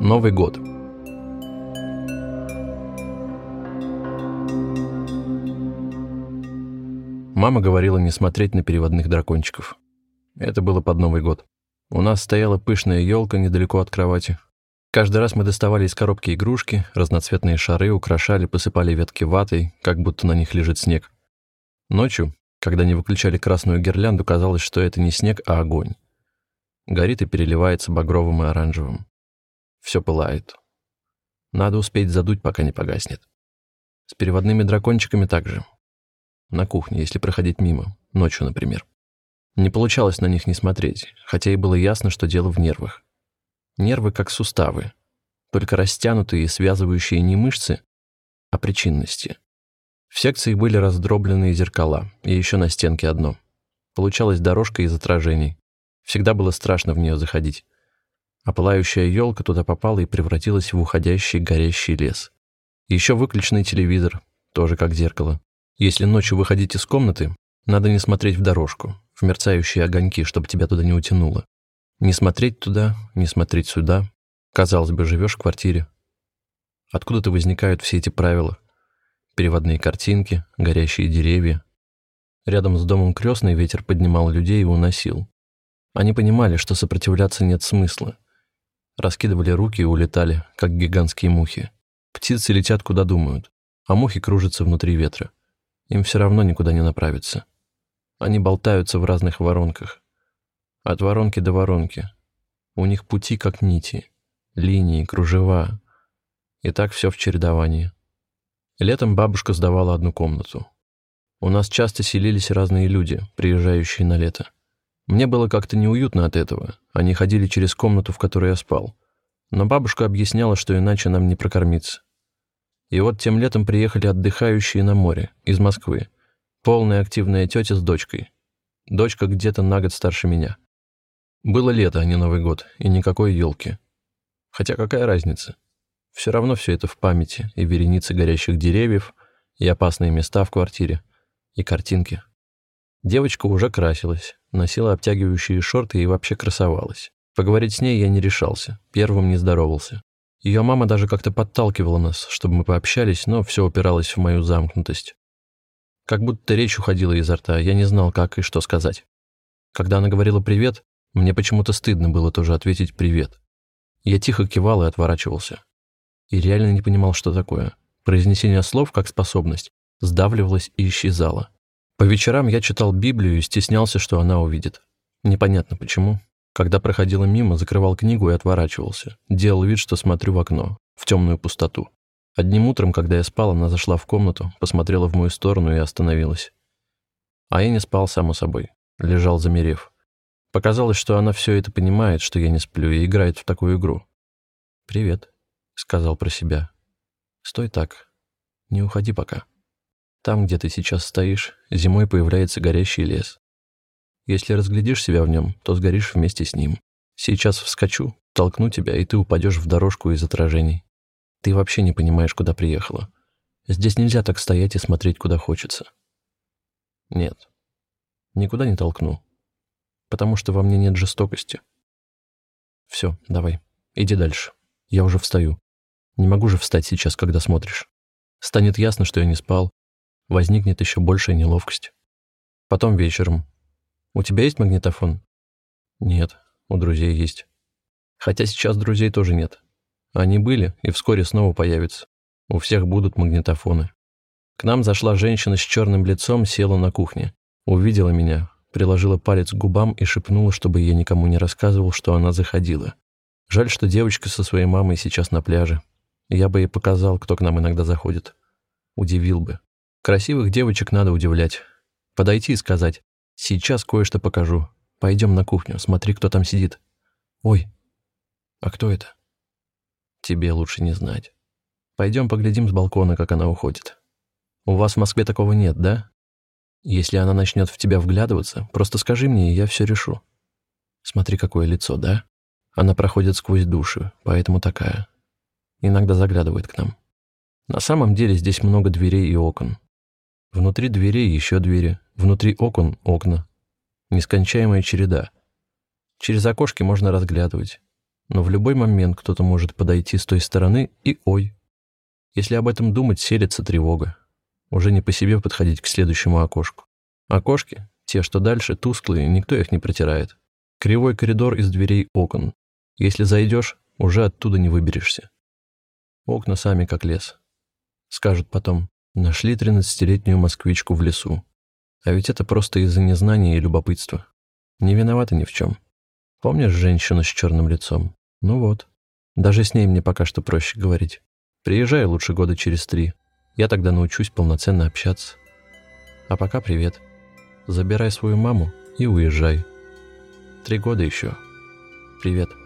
Новый год. Мама говорила не смотреть на переводных дракончиков. Это было под Новый год. У нас стояла пышная елка недалеко от кровати. Каждый раз мы доставали из коробки игрушки, разноцветные шары, украшали, посыпали ветки ватой, как будто на них лежит снег. Ночью, когда не выключали красную гирлянду, казалось, что это не снег, а огонь. Горит и переливается багровым и оранжевым. Все пылает. Надо успеть задуть, пока не погаснет. С переводными дракончиками также. На кухне, если проходить мимо, ночью, например. Не получалось на них не смотреть, хотя и было ясно, что дело в нервах. Нервы как суставы, только растянутые и связывающие не мышцы, а причинности. В секции были раздробленные зеркала, и еще на стенке одно. Получалась дорожка из отражений. Всегда было страшно в нее заходить. А пылающая елка туда попала и превратилась в уходящий горящий лес. Еще выключенный телевизор, тоже как зеркало. Если ночью выходить из комнаты, надо не смотреть в дорожку, в мерцающие огоньки, чтобы тебя туда не утянуло. Не смотреть туда, не смотреть сюда. Казалось бы, живешь в квартире. Откуда-то возникают все эти правила. Переводные картинки, горящие деревья. Рядом с домом крестный ветер поднимал людей и уносил. Они понимали, что сопротивляться нет смысла. Раскидывали руки и улетали, как гигантские мухи. Птицы летят куда думают, а мухи кружатся внутри ветра. Им все равно никуда не направиться. Они болтаются в разных воронках. От воронки до воронки. У них пути как нити, линии, кружева. И так все в чередовании. Летом бабушка сдавала одну комнату. У нас часто селились разные люди, приезжающие на лето. Мне было как-то неуютно от этого. Они ходили через комнату, в которой я спал. Но бабушка объясняла, что иначе нам не прокормиться. И вот тем летом приехали отдыхающие на море, из Москвы. Полная активная тетя с дочкой. Дочка где-то на год старше меня. Было лето, а не Новый год, и никакой елки. Хотя какая разница? Все равно все это в памяти, и вереницы горящих деревьев, и опасные места в квартире, и картинки. Девочка уже красилась, носила обтягивающие шорты и вообще красовалась. Поговорить с ней я не решался, первым не здоровался. Ее мама даже как-то подталкивала нас, чтобы мы пообщались, но все упиралось в мою замкнутость. Как будто речь уходила изо рта, я не знал, как и что сказать. Когда она говорила «привет», мне почему-то стыдно было тоже ответить «привет». Я тихо кивал и отворачивался. И реально не понимал, что такое. Произнесение слов как способность сдавливалось и исчезало. По вечерам я читал Библию и стеснялся, что она увидит. Непонятно почему. Когда проходила мимо, закрывал книгу и отворачивался. Делал вид, что смотрю в окно, в темную пустоту. Одним утром, когда я спал, она зашла в комнату, посмотрела в мою сторону и остановилась. А я не спал, само собой. Лежал, замерев. Показалось, что она все это понимает, что я не сплю, и играет в такую игру. «Привет», — сказал про себя. «Стой так. Не уходи пока. Там, где ты сейчас стоишь, зимой появляется горящий лес. Если разглядишь себя в нем, то сгоришь вместе с ним. Сейчас вскочу, толкну тебя, и ты упадешь в дорожку из отражений. Ты вообще не понимаешь, куда приехала. Здесь нельзя так стоять и смотреть, куда хочется. Нет, никуда не толкну, потому что во мне нет жестокости. Все, давай, иди дальше. Я уже встаю. Не могу же встать сейчас, когда смотришь. Станет ясно, что я не спал. Возникнет еще большая неловкость. Потом вечером. У тебя есть магнитофон? Нет, у друзей есть. Хотя сейчас друзей тоже нет. Они были и вскоре снова появятся. У всех будут магнитофоны. К нам зашла женщина с черным лицом, села на кухне. Увидела меня, приложила палец к губам и шепнула, чтобы я никому не рассказывал, что она заходила. Жаль, что девочка со своей мамой сейчас на пляже. Я бы ей показал, кто к нам иногда заходит. Удивил бы. Красивых девочек надо удивлять. Подойти и сказать, сейчас кое-что покажу. Пойдем на кухню, смотри, кто там сидит. Ой, а кто это? Тебе лучше не знать. Пойдем поглядим с балкона, как она уходит. У вас в Москве такого нет, да? Если она начнет в тебя вглядываться, просто скажи мне, и я все решу. Смотри, какое лицо, да? Она проходит сквозь души, поэтому такая. Иногда заглядывает к нам. На самом деле здесь много дверей и окон. Внутри дверей еще двери, внутри окон — окна. Нескончаемая череда. Через окошки можно разглядывать. Но в любой момент кто-то может подойти с той стороны и ой. Если об этом думать, селится тревога. Уже не по себе подходить к следующему окошку. Окошки, те, что дальше, тусклые, никто их не протирает. Кривой коридор из дверей окон. Если зайдешь, уже оттуда не выберешься. Окна сами как лес. Скажут потом, нашли тринадцатилетнюю москвичку в лесу. А ведь это просто из-за незнания и любопытства. Не виновата ни в чем. Помнишь женщину с черным лицом? Ну вот. Даже с ней мне пока что проще говорить. Приезжай лучше года через три. Я тогда научусь полноценно общаться. А пока привет. Забирай свою маму и уезжай. Три года еще. Привет.